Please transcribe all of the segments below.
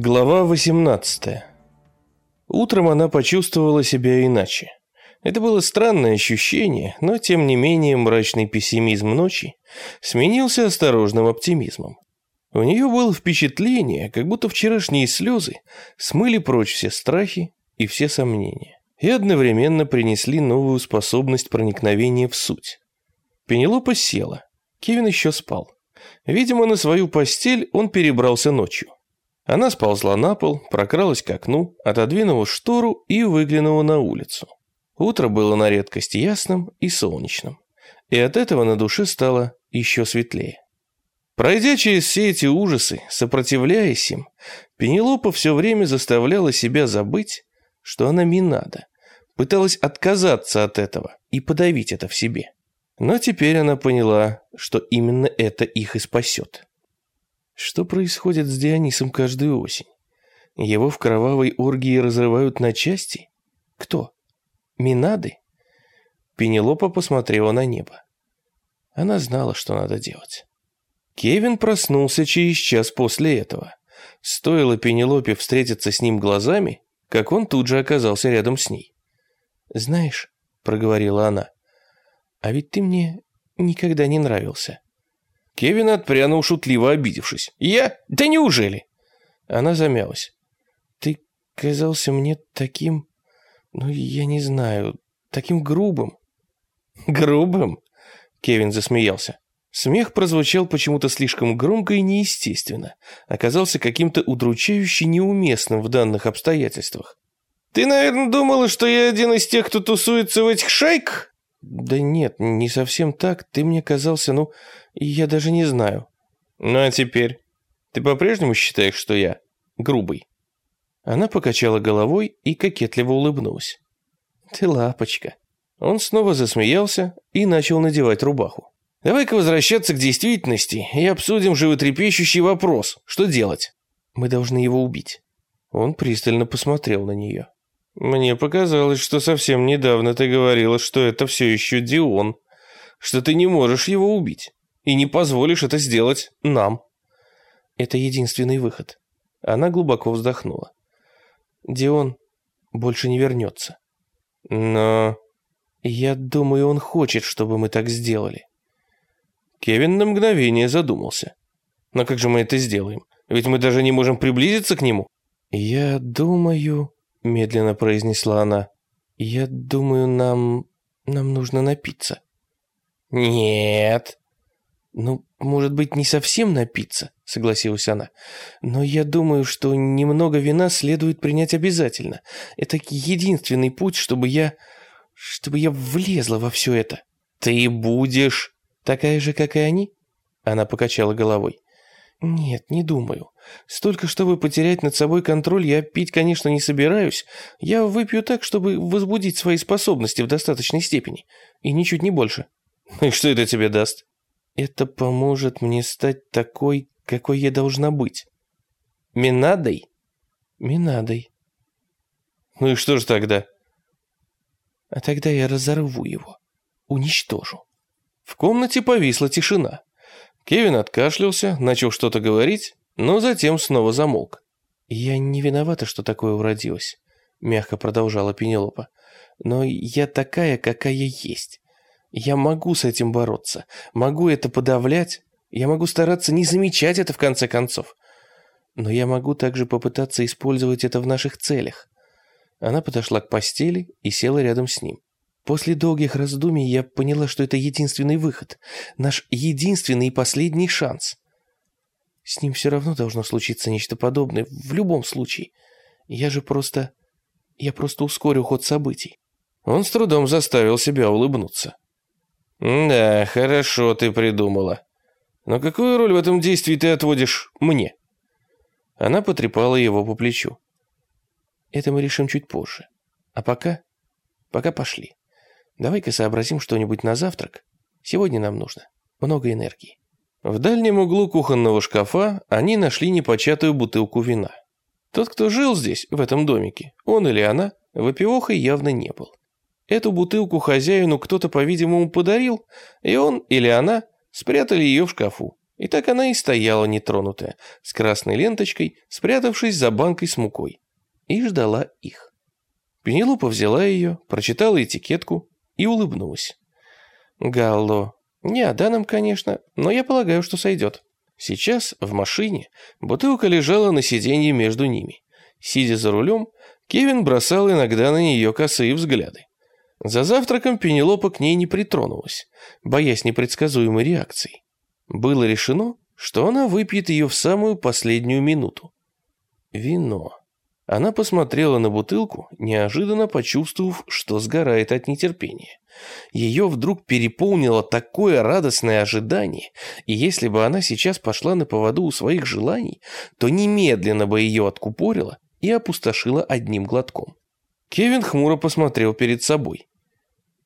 Глава 18. Утром она почувствовала себя иначе. Это было странное ощущение, но тем не менее мрачный пессимизм ночи сменился осторожным оптимизмом. У нее было впечатление, как будто вчерашние слезы смыли прочь все страхи и все сомнения, и одновременно принесли новую способность проникновения в суть. Пенелопа села, Кевин еще спал. Видимо, на свою постель он перебрался ночью. Она сползла на пол, прокралась к окну, отодвинула штору и выглянула на улицу. Утро было на редкость ясным и солнечным, и от этого на душе стало еще светлее. Пройдя через все эти ужасы, сопротивляясь им, Пенелопа все время заставляла себя забыть, что она Минада, пыталась отказаться от этого и подавить это в себе. Но теперь она поняла, что именно это их и спасет. Что происходит с Дионисом каждую осень? Его в кровавой оргии разрывают на части? Кто? Минады? Пенелопа посмотрела на небо. Она знала, что надо делать. Кевин проснулся через час после этого. Стоило Пенелопе встретиться с ним глазами, как он тут же оказался рядом с ней. «Знаешь», — проговорила она, а ведь ты мне никогда не нравился». Кевин отпрянул, шутливо обидевшись. «Я? Да неужели?» Она замялась. «Ты казался мне таким... Ну, я не знаю, таким грубым». «Грубым?» Кевин засмеялся. Смех прозвучал почему-то слишком громко и неестественно, оказался каким-то удручающе неуместным в данных обстоятельствах. «Ты, наверное, думала, что я один из тех, кто тусуется в этих шайках?» «Да нет, не совсем так. Ты мне казался, ну, я даже не знаю». «Ну а теперь? Ты по-прежнему считаешь, что я грубый?» Она покачала головой и кокетливо улыбнулась. «Ты лапочка». Он снова засмеялся и начал надевать рубаху. «Давай-ка возвращаться к действительности и обсудим животрепещущий вопрос. Что делать?» «Мы должны его убить». Он пристально посмотрел на нее. Мне показалось, что совсем недавно ты говорила, что это все еще Дион, что ты не можешь его убить и не позволишь это сделать нам. Это единственный выход. Она глубоко вздохнула. Дион больше не вернется. Но... Я думаю, он хочет, чтобы мы так сделали. Кевин на мгновение задумался. Но как же мы это сделаем? Ведь мы даже не можем приблизиться к нему. Я думаю медленно произнесла она. Я думаю, нам нам нужно напиться. Нет. Ну, может быть, не совсем напиться, согласилась она. Но я думаю, что немного вина следует принять обязательно. Это единственный путь, чтобы я чтобы я влезла во все это. Ты будешь такая же, как и они? Она покачала головой. «Нет, не думаю. Столько, чтобы потерять над собой контроль, я пить, конечно, не собираюсь. Я выпью так, чтобы возбудить свои способности в достаточной степени. И ничуть не больше». «И что это тебе даст?» «Это поможет мне стать такой, какой я должна быть». «Минадой?» «Минадой». «Ну и что же тогда?» «А тогда я разорву его, уничтожу». В комнате повисла тишина. Кевин откашлялся, начал что-то говорить, но затем снова замолк. «Я не виновата, что такое уродилось», — мягко продолжала Пенелопа. «Но я такая, какая есть. Я могу с этим бороться, могу это подавлять, я могу стараться не замечать это в конце концов. Но я могу также попытаться использовать это в наших целях». Она подошла к постели и села рядом с ним. После долгих раздумий я поняла, что это единственный выход, наш единственный и последний шанс. С ним все равно должно случиться нечто подобное, в любом случае. Я же просто... Я просто ускорю ход событий. Он с трудом заставил себя улыбнуться. «Да, хорошо ты придумала. Но какую роль в этом действии ты отводишь мне?» Она потрепала его по плечу. «Это мы решим чуть позже. А пока... Пока пошли». Давай-ка сообразим что-нибудь на завтрак. Сегодня нам нужно много энергии. В дальнем углу кухонного шкафа они нашли непочатую бутылку вина. Тот, кто жил здесь, в этом домике, он или она, выпивохой явно не был. Эту бутылку хозяину кто-то, по-видимому, подарил, и он или она спрятали ее в шкафу. И так она и стояла нетронутая, с красной ленточкой, спрятавшись за банкой с мукой. И ждала их. Пенелопа взяла ее, прочитала этикетку и улыбнулась. «Галло. Не Аданом, конечно, но я полагаю, что сойдет». Сейчас, в машине, бутылка лежала на сиденье между ними. Сидя за рулем, Кевин бросал иногда на нее косые взгляды. За завтраком Пенелопа к ней не притронулась, боясь непредсказуемой реакции. Было решено, что она выпьет ее в самую последнюю минуту. Вино. Она посмотрела на бутылку, неожиданно почувствовав, что сгорает от нетерпения. Ее вдруг переполнило такое радостное ожидание, и если бы она сейчас пошла на поводу у своих желаний, то немедленно бы ее откупорила и опустошила одним глотком. Кевин хмуро посмотрел перед собой.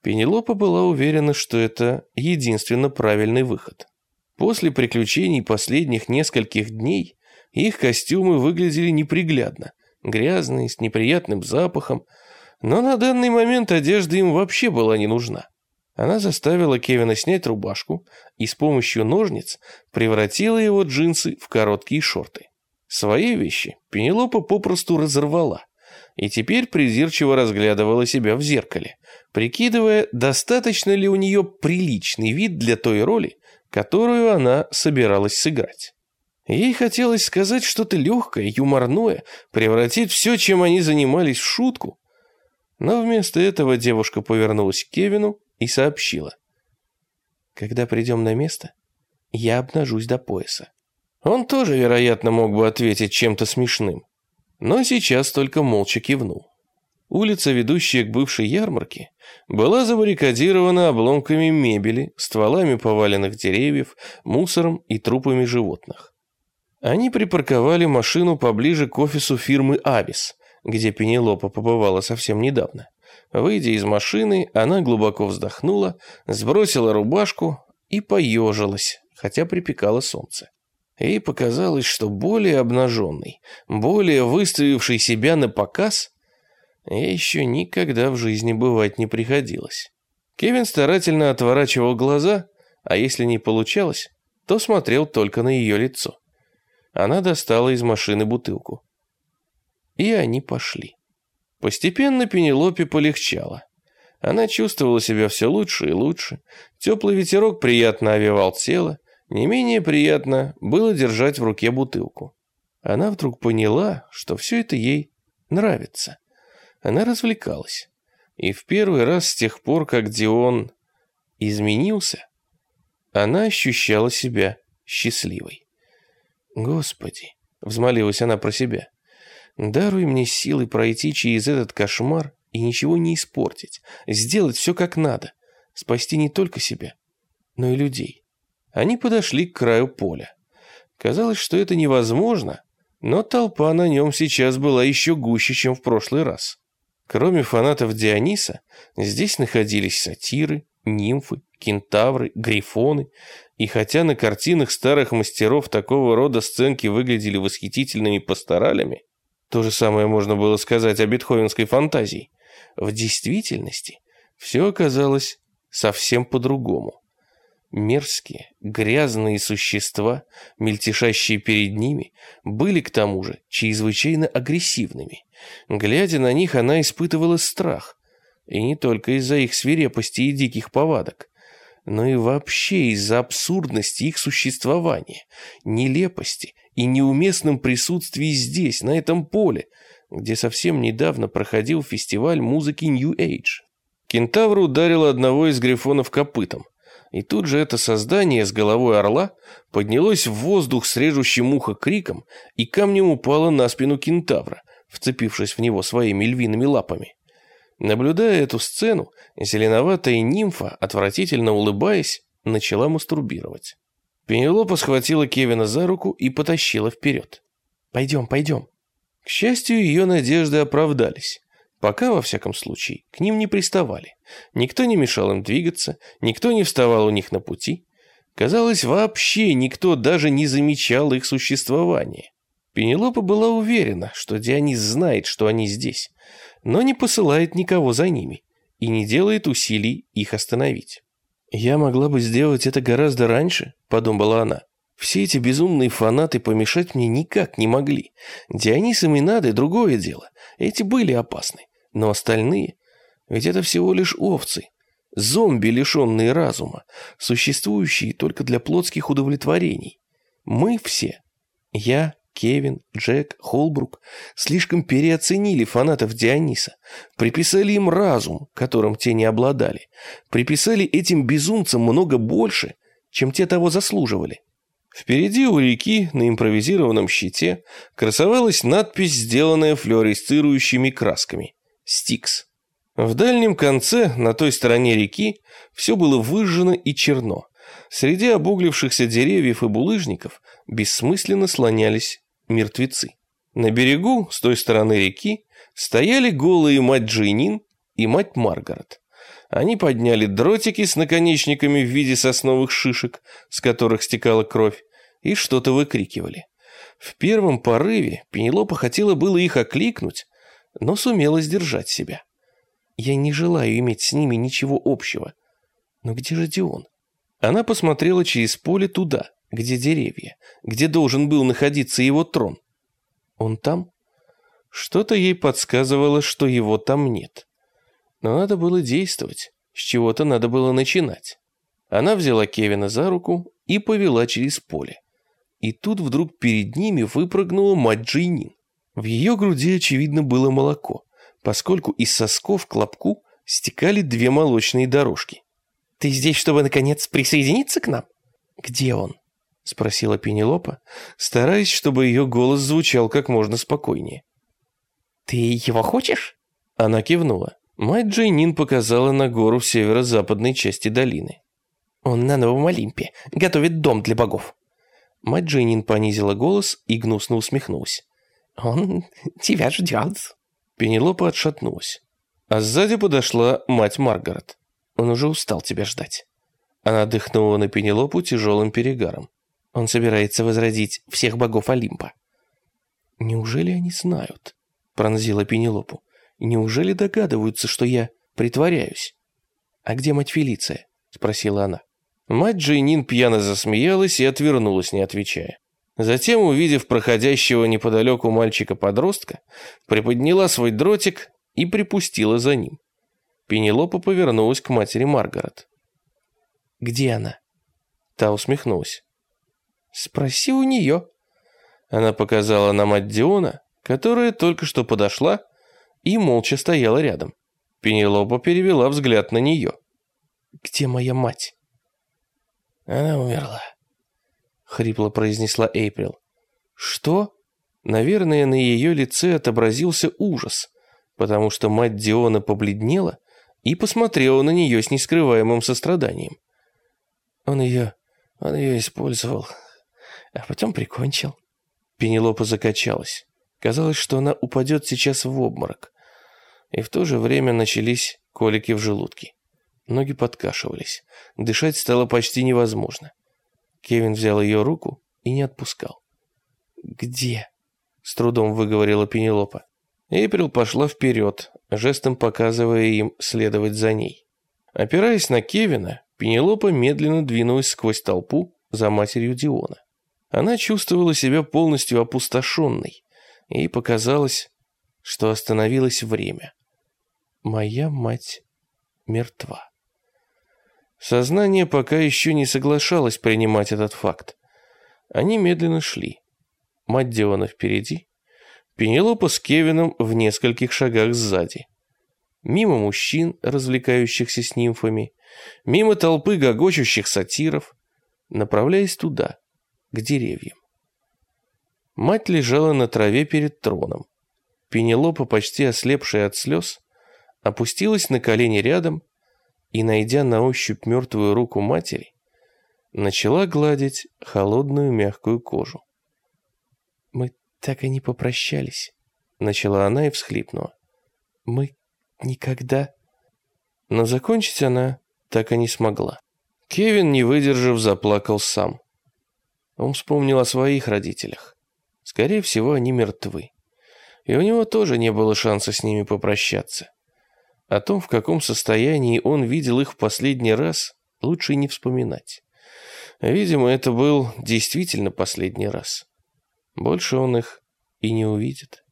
Пенелопа была уверена, что это единственно правильный выход. После приключений последних нескольких дней их костюмы выглядели неприглядно, грязные, с неприятным запахом, но на данный момент одежда им вообще была не нужна. Она заставила Кевина снять рубашку и с помощью ножниц превратила его джинсы в короткие шорты. Свои вещи Пенелопа попросту разорвала и теперь придирчиво разглядывала себя в зеркале, прикидывая, достаточно ли у нее приличный вид для той роли, которую она собиралась сыграть. Ей хотелось сказать что-то легкое, юморное, превратить все, чем они занимались, в шутку. Но вместо этого девушка повернулась к Кевину и сообщила. «Когда придем на место, я обнажусь до пояса». Он тоже, вероятно, мог бы ответить чем-то смешным, но сейчас только молча кивнул. Улица, ведущая к бывшей ярмарке, была забаррикадирована обломками мебели, стволами поваленных деревьев, мусором и трупами животных. Они припарковали машину поближе к офису фирмы «Авис», где Пенелопа побывала совсем недавно. Выйдя из машины, она глубоко вздохнула, сбросила рубашку и поежилась, хотя припекало солнце. Ей показалось, что более обнаженный, более выставивший себя на показ, Ей еще никогда в жизни бывать не приходилось. Кевин старательно отворачивал глаза, а если не получалось, то смотрел только на ее лицо. Она достала из машины бутылку. И они пошли. Постепенно Пенелопе полегчало. Она чувствовала себя все лучше и лучше. Теплый ветерок приятно овевал тело. Не менее приятно было держать в руке бутылку. Она вдруг поняла, что все это ей нравится. Она развлекалась. И в первый раз с тех пор, как Дион изменился, она ощущала себя счастливой. «Господи!» — взмолилась она про себя. «Даруй мне силы пройти через этот кошмар и ничего не испортить, сделать все как надо, спасти не только себя, но и людей». Они подошли к краю поля. Казалось, что это невозможно, но толпа на нем сейчас была еще гуще, чем в прошлый раз. Кроме фанатов Диониса, здесь находились сатиры, нимфы, кентавры, грифоны, и хотя на картинах старых мастеров такого рода сценки выглядели восхитительными пасторалями, то же самое можно было сказать о бетховенской фантазии, в действительности все оказалось совсем по-другому. Мерзкие, грязные существа, мельтешащие перед ними, были к тому же чрезвычайно агрессивными. Глядя на них, она испытывала страх. И не только из-за их свирепости и диких повадок, но и вообще из-за абсурдности их существования, нелепости и неуместном присутствии здесь, на этом поле, где совсем недавно проходил фестиваль музыки New Age. Кентавр ударил одного из грифонов копытом. И тут же это создание с головой орла поднялось в воздух с режущим ухо криком и камнем упало на спину кентавра, вцепившись в него своими львиными лапами. Наблюдая эту сцену, зеленоватая нимфа, отвратительно улыбаясь, начала мастурбировать. Пенелопа схватила Кевина за руку и потащила вперед. «Пойдем, пойдем». К счастью, ее надежды оправдались. Пока, во всяком случае, к ним не приставали. Никто не мешал им двигаться, никто не вставал у них на пути. Казалось, вообще никто даже не замечал их существования. Пенелопа была уверена, что Дионис знает, что они здесь, но не посылает никого за ними и не делает усилий их остановить. «Я могла бы сделать это гораздо раньше», — подумала она. Все эти безумные фанаты помешать мне никак не могли. Дионис и Минады – другое дело. Эти были опасны. Но остальные... Ведь это всего лишь овцы. Зомби, лишенные разума, существующие только для плотских удовлетворений. Мы все, я, Кевин, Джек, Холбрук, слишком переоценили фанатов Диониса, приписали им разум, которым те не обладали, приписали этим безумцам много больше, чем те того заслуживали. Впереди у реки на импровизированном щите красовалась надпись, сделанная флуоресцирующими красками «Стикс». В дальнем конце, на той стороне реки, все было выжжено и черно. Среди обуглившихся деревьев и булыжников бессмысленно слонялись мертвецы. На берегу, с той стороны реки, стояли голые мать Джейнин и мать Маргарет. Они подняли дротики с наконечниками в виде сосновых шишек, с которых стекала кровь, и что-то выкрикивали. В первом порыве Пенелопа хотела было их окликнуть, но сумела сдержать себя. Я не желаю иметь с ними ничего общего. Но где же Дион? Она посмотрела через поле туда, где деревья, где должен был находиться его трон. Он там? Что-то ей подсказывало, что его там нет. Но надо было действовать, с чего-то надо было начинать. Она взяла Кевина за руку и повела через поле. И тут вдруг перед ними выпрыгнула мать Джейнин. В ее груди, очевидно, было молоко поскольку из сосков к лобку стекали две молочные дорожки. «Ты здесь, чтобы, наконец, присоединиться к нам?» «Где он?» — спросила Пенелопа, стараясь, чтобы ее голос звучал как можно спокойнее. «Ты его хочешь?» Она кивнула. Мать Джейнин показала на гору в северо-западной части долины. «Он на Новом Олимпе, готовит дом для богов». Мать Джейнин понизила голос и гнусно усмехнулась. «Он тебя ждет». Пенелопа отшатнулась. А сзади подошла мать Маргарет. Он уже устал тебя ждать. Она дыхнула на Пенелопу тяжелым перегаром. Он собирается возродить всех богов Олимпа. Неужели они знают? Пронзила Пенелопу. Неужели догадываются, что я притворяюсь? А где мать Фелиция? Спросила она. Мать Джейнин пьяно засмеялась и отвернулась, не отвечая. Затем, увидев проходящего неподалеку мальчика-подростка, приподняла свой дротик и припустила за ним. Пенелопа повернулась к матери Маргарет. «Где она?» Та усмехнулась. «Спроси у нее». Она показала на мать Диона, которая только что подошла и молча стояла рядом. Пенелопа перевела взгляд на нее. «Где моя мать?» «Она умерла», хрипло произнесла Эйприл. Что? Наверное, на ее лице отобразился ужас, потому что мать Диона побледнела и посмотрела на нее с нескрываемым состраданием. Он ее... он ее использовал, а потом прикончил. Пенелопа закачалась. Казалось, что она упадет сейчас в обморок. И в то же время начались колики в желудке. Ноги подкашивались. Дышать стало почти невозможно. Кевин взял ее руку и не отпускал. «Где?» — с трудом выговорила Пенелопа. Эйприл пошла вперед, жестом показывая им следовать за ней. Опираясь на Кевина, Пенелопа медленно двинулась сквозь толпу за матерью Диона. Она чувствовала себя полностью опустошенной, и показалось, что остановилось время. Моя мать мертва. Сознание пока еще не соглашалось принимать этот факт. Они медленно шли. Мать Диона впереди, Пенелопа с Кевином в нескольких шагах сзади. Мимо мужчин, развлекающихся с нимфами, мимо толпы гогочущих сатиров, направляясь туда, к деревьям. Мать лежала на траве перед троном. Пенелопа, почти ослепшая от слез, опустилась на колени рядом и, найдя на ощупь мертвую руку матери, начала гладить холодную мягкую кожу. «Мы так и не попрощались», — начала она и всхлипнула. «Мы никогда...» Но закончить она так и не смогла. Кевин, не выдержав, заплакал сам. Он вспомнил о своих родителях. Скорее всего, они мертвы. И у него тоже не было шанса с ними попрощаться. О том, в каком состоянии он видел их в последний раз, лучше не вспоминать. Видимо, это был действительно последний раз. Больше он их и не увидит.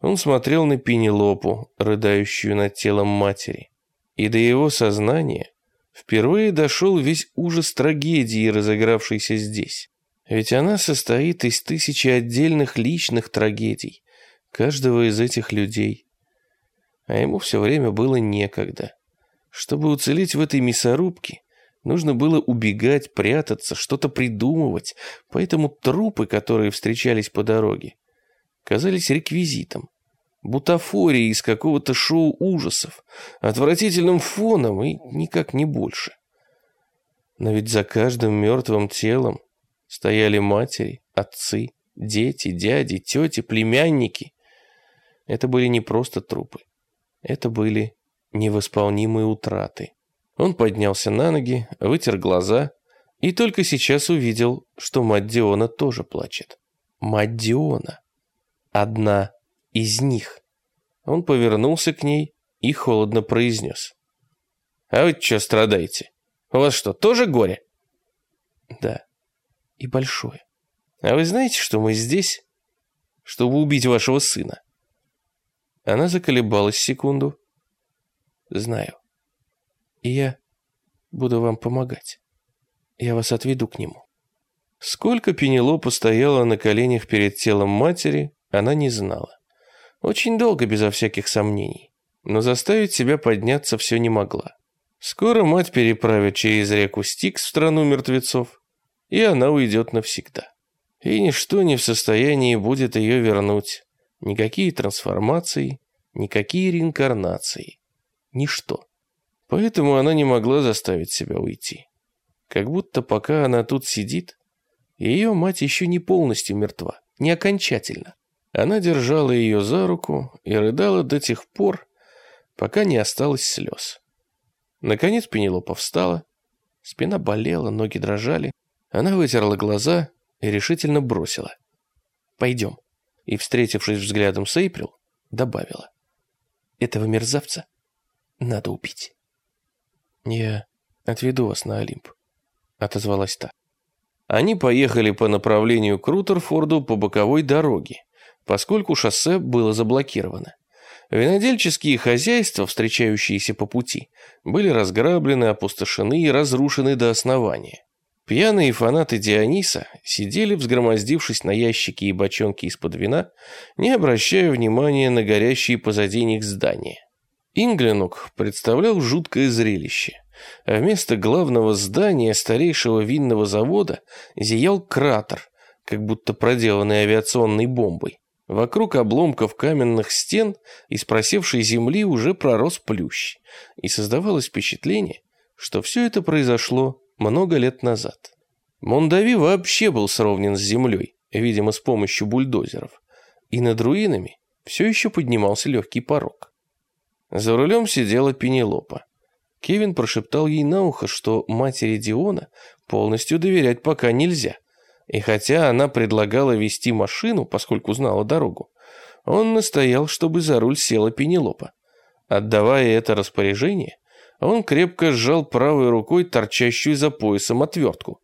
Он смотрел на Пенелопу, рыдающую над телом матери, и до его сознания впервые дошел весь ужас трагедии, разыгравшейся здесь. Ведь она состоит из тысячи отдельных личных трагедий, каждого из этих людей. А ему все время было некогда. Чтобы уцелеть в этой мясорубке, нужно было убегать, прятаться, что-то придумывать, поэтому трупы, которые встречались по дороге, казались реквизитом, бутафорией из какого-то шоу ужасов, отвратительным фоном и никак не больше. Но ведь за каждым мертвым телом стояли матери, отцы, дети, дяди, тети, племянники. Это были не просто трупы. Это были невосполнимые утраты. Он поднялся на ноги, вытер глаза и только сейчас увидел, что мать Диона тоже плачет. Мать Диона. Одна из них. Он повернулся к ней и холодно произнес. «А вы что страдаете? У вас что, тоже горе?» «Да, и большое. А вы знаете, что мы здесь, чтобы убить вашего сына?» Она заколебалась секунду. «Знаю. И я буду вам помогать. Я вас отведу к нему». Сколько Пенелопа стояла на коленях перед телом матери, она не знала. Очень долго, безо всяких сомнений. Но заставить себя подняться все не могла. Скоро мать переправит через реку Стикс в страну мертвецов, и она уйдет навсегда. И ничто не в состоянии будет ее вернуть. Никакие трансформации, никакие реинкарнации. Ничто. Поэтому она не могла заставить себя уйти. Как будто пока она тут сидит, ее мать еще не полностью мертва, не окончательно. Она держала ее за руку и рыдала до тех пор, пока не осталось слез. Наконец Пенелопа встала, спина болела, ноги дрожали. Она вытерла глаза и решительно бросила. «Пойдем». И, встретившись взглядом с Эйприл, добавила. «Этого мерзавца надо убить». «Я отведу вас на Олимп», — отозвалась та. Они поехали по направлению к Рутерфорду по боковой дороге, поскольку шоссе было заблокировано. Винодельческие хозяйства, встречающиеся по пути, были разграблены, опустошены и разрушены до основания. Пьяные фанаты Диониса сидели, взгромоздившись на ящики и бочонки из-под вина, не обращая внимания на горящие позади них здания. Инглинук представлял жуткое зрелище. А вместо главного здания старейшего винного завода зиял кратер, как будто проделанный авиационной бомбой. Вокруг обломков каменных стен из просевшей земли уже пророс плющ, и создавалось впечатление, что все это произошло много лет назад. Мондави вообще был сровнен с землей, видимо, с помощью бульдозеров, и над руинами все еще поднимался легкий порог. За рулем сидела Пенелопа. Кевин прошептал ей на ухо, что матери Диона полностью доверять пока нельзя – и хотя она предлагала вести машину, поскольку знала дорогу, он настоял, чтобы за руль села Пенелопа. Отдавая это распоряжение, он крепко сжал правой рукой торчащую за поясом отвертку.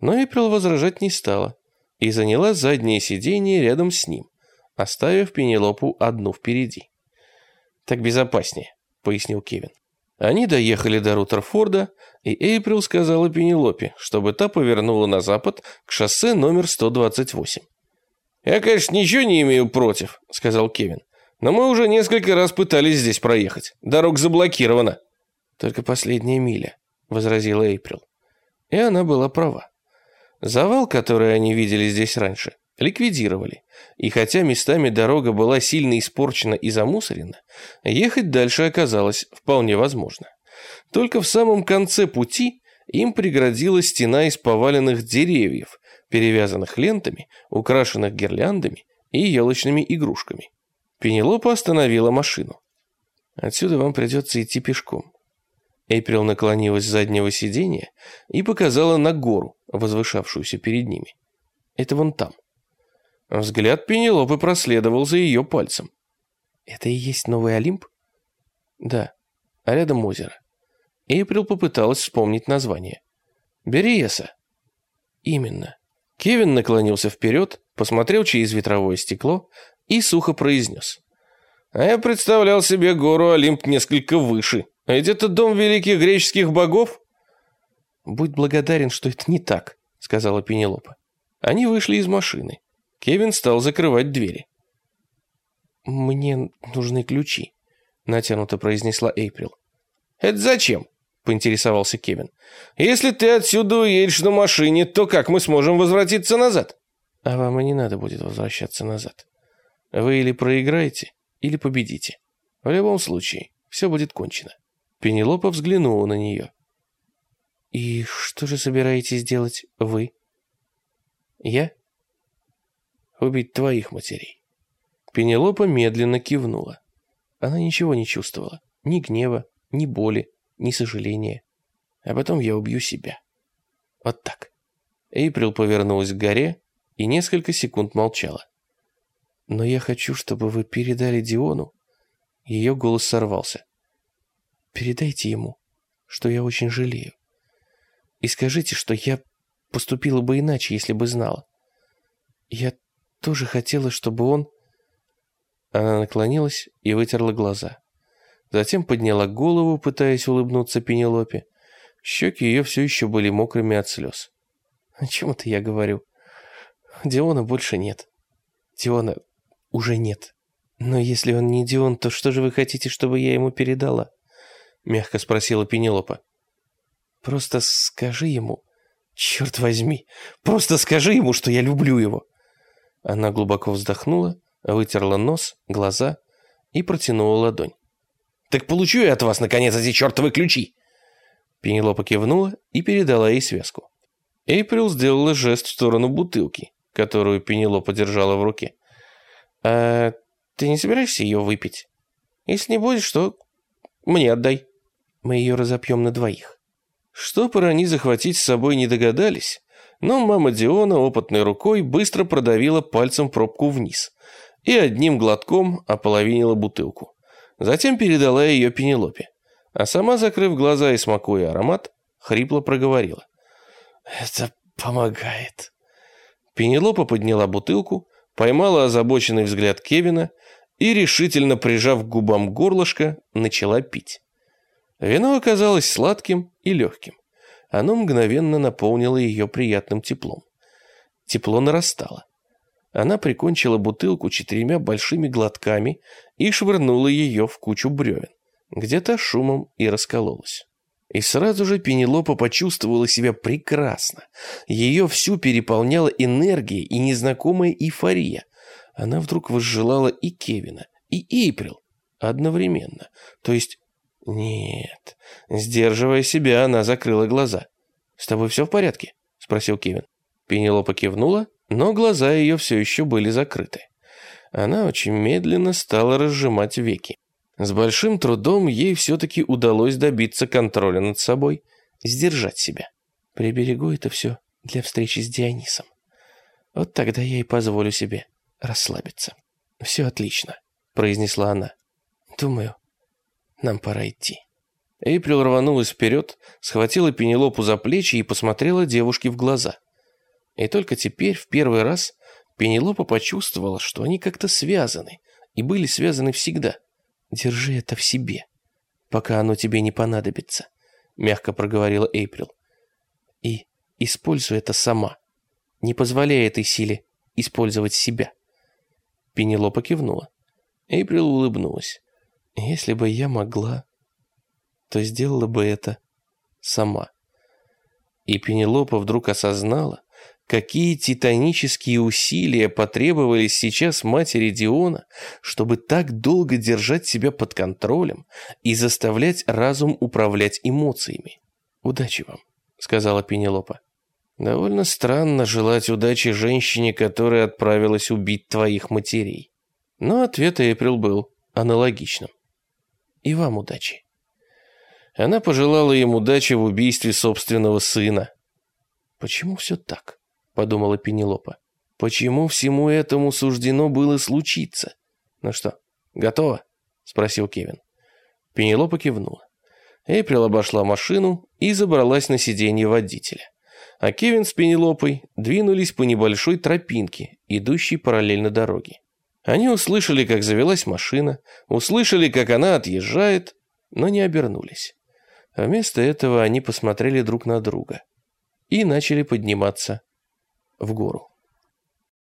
Но Эприл возражать не стала и заняла заднее сиденье рядом с ним, оставив Пенелопу одну впереди. «Так безопаснее», — пояснил Кевин. Они доехали до Рутерфорда, и Эйприл сказала Пенелопе, чтобы та повернула на запад к шоссе номер 128. «Я, конечно, ничего не имею против», — сказал Кевин. «Но мы уже несколько раз пытались здесь проехать. Дорога заблокирована». «Только последняя миля», — возразила Эйприл. И она была права. Завал, который они видели здесь раньше, ликвидировали. И хотя местами дорога была сильно испорчена и замусорена, ехать дальше оказалось вполне возможно. Только в самом конце пути им преградила стена из поваленных деревьев, перевязанных лентами, украшенных гирляндами и елочными игрушками. Пенелопа остановила машину. «Отсюда вам придется идти пешком». Эйприл наклонилась с заднего сиденья и показала на гору, возвышавшуюся перед ними. «Это вон там». Взгляд Пенелопы проследовал за ее пальцем. «Это и есть новый Олимп?» «Да, а рядом озеро». Эйприл попыталась вспомнить название. «Бериеса», именно?» Кевин наклонился вперед, посмотрел через ветровое стекло и сухо произнес. «А я представлял себе гору Олимп несколько выше. А ведь это дом великих греческих богов?» «Будь благодарен, что это не так», — сказала Пенелопа. Они вышли из машины. Кевин стал закрывать двери. «Мне нужны ключи», — натянуто произнесла Эйприл. «Это зачем?» — поинтересовался Кевин. «Если ты отсюда уедешь на машине, то как мы сможем возвратиться назад?» «А вам и не надо будет возвращаться назад. Вы или проиграете, или победите. В любом случае, все будет кончено». Пенелопа взглянула на нее. «И что же собираетесь делать вы?» «Я?» «Убить твоих матерей». Пенелопа медленно кивнула. Она ничего не чувствовала. Ни гнева, ни боли, ни сожаления. А потом я убью себя. Вот так. Эйприл повернулась к горе и несколько секунд молчала. «Но я хочу, чтобы вы передали Диону...» Ее голос сорвался. «Передайте ему, что я очень жалею. И скажите, что я поступила бы иначе, если бы знала. Я тоже хотела, чтобы он...» Она наклонилась и вытерла глаза. Затем подняла голову, пытаясь улыбнуться Пенелопе. Щеки ее все еще были мокрыми от слез. «О чем это я говорю? Диона больше нет. Диона уже нет. Но если он не Дион, то что же вы хотите, чтобы я ему передала?» Мягко спросила Пенелопа. «Просто скажи ему, черт возьми, просто скажи ему, что я люблю его!» Она глубоко вздохнула, вытерла нос, глаза и протянула ладонь. «Так получу я от вас, наконец, эти чертовы ключи!» Пенелопа кивнула и передала ей связку. Эйприл сделала жест в сторону бутылки, которую Пенелопа держала в руке. «А ты не собираешься ее выпить? Если не будешь, то мне отдай. Мы ее разопьем на двоих». Штопор они захватить с собой не догадались, но мама Диона опытной рукой быстро продавила пальцем пробку вниз и одним глотком ополовинила бутылку. Затем передала ее Пенелопе, а сама, закрыв глаза и смакуя аромат, хрипло проговорила. «Это помогает». Пенелопа подняла бутылку, поймала озабоченный взгляд Кевина и, решительно прижав к губам горлышко, начала пить. Вино оказалось сладким и легким. Оно мгновенно наполнило ее приятным теплом. Тепло нарастало. Она прикончила бутылку четырьмя большими глотками и швырнула ее в кучу бревен. Где-то шумом и раскололась. И сразу же Пенелопа почувствовала себя прекрасно. Ее всю переполняла энергия и незнакомая эйфория. Она вдруг возжелала и Кевина, и Эйприл одновременно. То есть, нет, сдерживая себя, она закрыла глаза. «С тобой все в порядке?» – спросил Кевин. Пенелопа кивнула но глаза ее все еще были закрыты. Она очень медленно стала разжимать веки. С большим трудом ей все-таки удалось добиться контроля над собой, сдержать себя. Приберегу это все для встречи с Дионисом. Вот тогда я и позволю себе расслабиться. «Все отлично», — произнесла она. «Думаю, нам пора идти». Эйприл рванулась вперед, схватила Пенелопу за плечи и посмотрела девушке в глаза. И только теперь, в первый раз, Пенелопа почувствовала, что они как-то связаны, и были связаны всегда. «Держи это в себе, пока оно тебе не понадобится», — мягко проговорила Эйприл. «И используй это сама. Не позволяй этой силе использовать себя». Пенелопа кивнула. Эйприл улыбнулась. «Если бы я могла, то сделала бы это сама». И Пенелопа вдруг осознала, Какие титанические усилия потребовались сейчас матери Диона, чтобы так долго держать себя под контролем и заставлять разум управлять эмоциями. «Удачи вам», — сказала Пенелопа. «Довольно странно желать удачи женщине, которая отправилась убить твоих матерей». Но ответ Эйприл был аналогичным. «И вам удачи». Она пожелала им удачи в убийстве собственного сына. Почему все так? подумала Пенелопа. Почему всему этому суждено было случиться? Ну что, готово? спросил Кевин. Пенелопа кивнула. Эйприл обошла машину и забралась на сиденье водителя. а Кевин с Пенелопой двинулись по небольшой тропинке, идущей параллельно дороге. Они услышали, как завелась машина, услышали, как она отъезжает, но не обернулись. Вместо этого они посмотрели друг на друга и начали подниматься в гору.